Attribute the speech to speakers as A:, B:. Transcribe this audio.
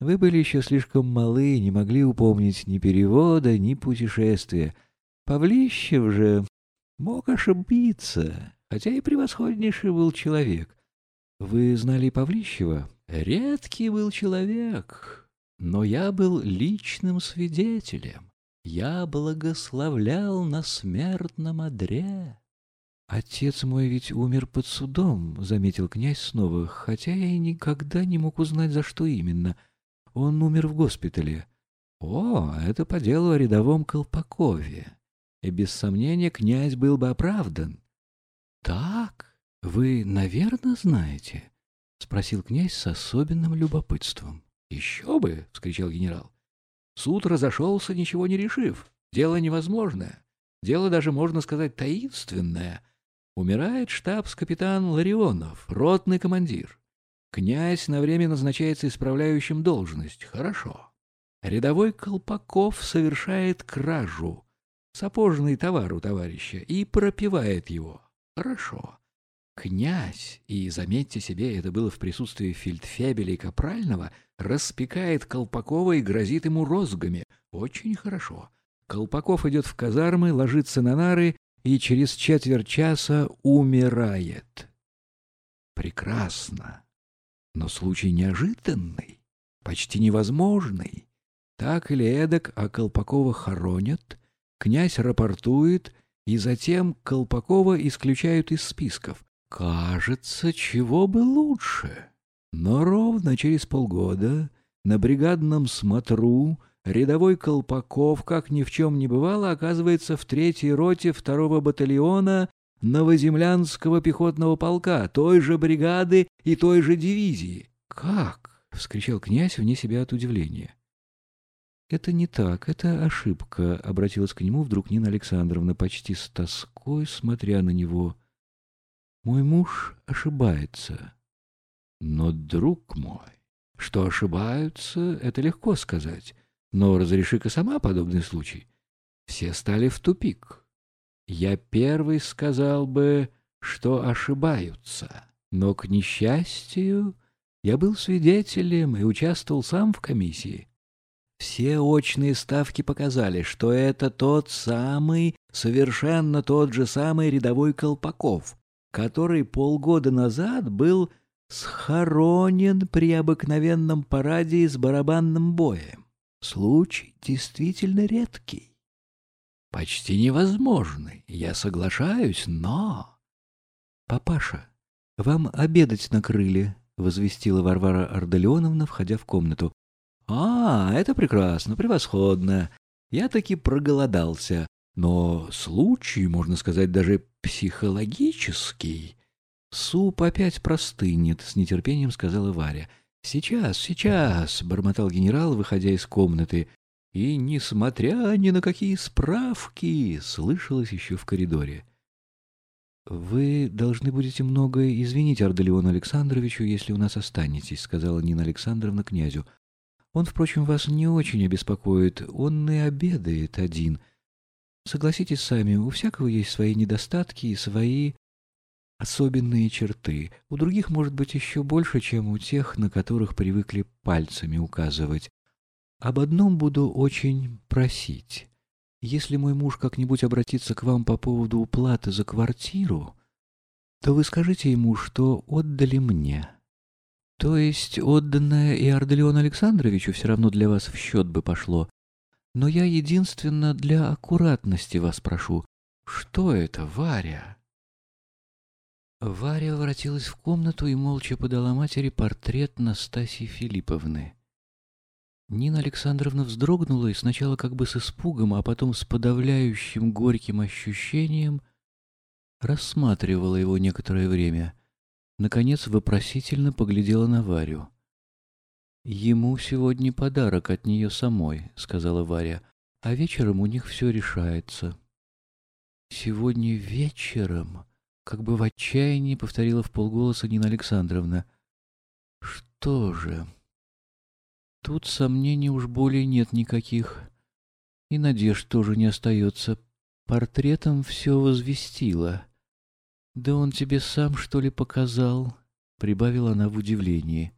A: Вы были еще слишком малы и не могли упомнить ни перевода, ни путешествия. Павлищев же мог ошибиться, хотя и превосходнейший был человек. Вы знали Павлищева? Редкий был человек, но я был личным свидетелем. Я благословлял на смертном одре. «Отец мой ведь умер под судом», — заметил князь снова, хотя я и никогда не мог узнать, за что именно. Он умер в госпитале. «О, это по делу о рядовом Колпакове». И без сомнения князь был бы оправдан. «Так, вы, наверное, знаете?» — спросил князь с особенным любопытством. «Еще бы!» — вскричал генерал. «Суд разошелся, ничего не решив. Дело невозможное. Дело даже, можно сказать, таинственное». Умирает штабс-капитан Ларионов, ротный командир. Князь на время назначается исправляющим должность. Хорошо. Рядовой Колпаков совершает кражу. Сапожный товар у товарища и пропивает его. Хорошо. Князь, и, заметьте себе, это было в присутствии фельдфебеля и Капрального, распекает Колпакова и грозит ему розгами. Очень хорошо. Колпаков идет в казармы, ложится на нары и через четверть часа умирает. Прекрасно. Но случай неожиданный, почти невозможный. Так или эдак, а Колпакова хоронят, князь рапортует, и затем Колпакова исключают из списков. Кажется, чего бы лучше. Но ровно через полгода на бригадном смотру рядовой Колпаков, как ни в чем не бывало, оказывается в третьей роте второго батальона Новоземлянского пехотного полка, той же бригады и той же дивизии. «Как?» — вскричал князь вне себя от удивления. «Это не так, это ошибка», — обратилась к нему вдруг Нина Александровна, почти с тоской, смотря на него. «Мой муж ошибается». «Но, друг мой, что ошибаются, это легко сказать. Но разреши-ка сама подобный случай. Все стали в тупик. Я первый сказал бы, что ошибаются. Но, к несчастью, я был свидетелем и участвовал сам в комиссии. Все очные ставки показали, что это тот самый, совершенно тот же самый рядовой Колпаков, который полгода назад был схоронен при обыкновенном параде с барабанным боем. Случай действительно редкий. Почти невозможный, я соглашаюсь, но... «Папаша, вам обедать накрыли», — возвестила Варвара Ардалионовна, входя в комнату. «А, это прекрасно, превосходно. Я таки проголодался. Но случай, можно сказать, даже психологический. Суп опять простынет», — с нетерпением сказала Варя. «Сейчас, сейчас!» — бормотал генерал, выходя из комнаты. И, несмотря ни на какие справки, слышалось еще в коридоре. «Вы должны будете многое извинить Арделеону Александровичу, если у нас останетесь», — сказала Нина Александровна князю. «Он, впрочем, вас не очень обеспокоит. Он и обедает один. Согласитесь сами, у всякого есть свои недостатки и свои особенные черты. У других, может быть, еще больше, чем у тех, на которых привыкли пальцами указывать. Об одном буду очень просить. Если мой муж как-нибудь обратится к вам по поводу уплаты за квартиру, то вы скажите ему, что отдали мне. То есть отданное и Арделеону Александровичу все равно для вас в счет бы пошло. Но я единственно для аккуратности вас прошу. Что это, Варя? Варя воротилась в комнату и молча подала матери портрет Настасьи Филипповны. Нина Александровна вздрогнула и сначала как бы с испугом, а потом с подавляющим горьким ощущением рассматривала его некоторое время. Наконец вопросительно поглядела на Варю. «Ему сегодня подарок от нее самой», — сказала Варя, — «а вечером у них все решается». «Сегодня вечером...» Как бы в отчаянии повторила в полголоса Нина Александровна. Что же? Тут сомнений уж более нет никаких. И надежд тоже не остается. Портретом все возвестило. Да он тебе сам, что ли, показал? Прибавила она в удивлении.